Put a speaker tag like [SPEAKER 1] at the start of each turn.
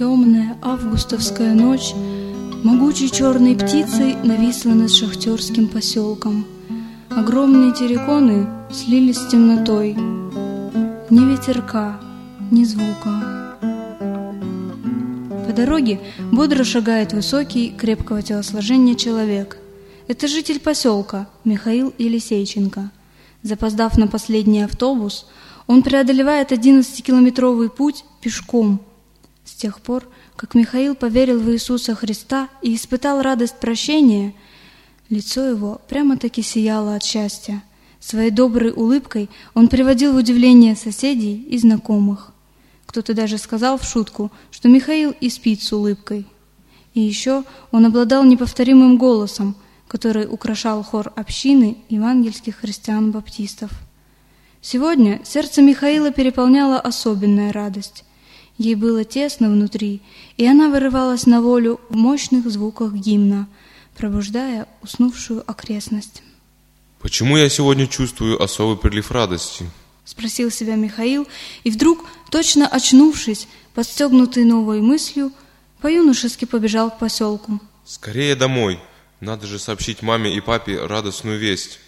[SPEAKER 1] Августовская ночь могучей черной птицей нависла над шахтерским поселком. Огромные терриконы слились с темнотой. Ни ветерка, ни звука. По дороге бодро шагает высокий, крепкого телосложения человек. Это житель поселка Михаил Елисейченко. Запоздав на последний автобус, он преодолевает 11-километровый путь пешком. С тех пор, как Михаил поверил в Иисуса Христа и испытал радость прощения, лицо его прямо-таки сияло от счастья. Своей доброй улыбкой он приводил в удивление соседей и знакомых. Кто-то даже сказал в шутку, что Михаил и спит с улыбкой. И еще он обладал неповторимым голосом, который украшал хор общины евангельских христиан-баптистов. Сегодня сердце Михаила переполняла особенная радость. Ей было тесно внутри, и она вырывалась на волю в мощных звуках гимна, пробуждая уснувшую окрестность.
[SPEAKER 2] Почему я сегодня чувствую особый прилив радости?
[SPEAKER 1] Спросил себя Михаил, и вдруг, точно очнувшись, подстегнутый новой мыслью, по-юношески побежал к поселку.
[SPEAKER 2] Скорее домой. Надо же сообщить маме и папе радостную весть.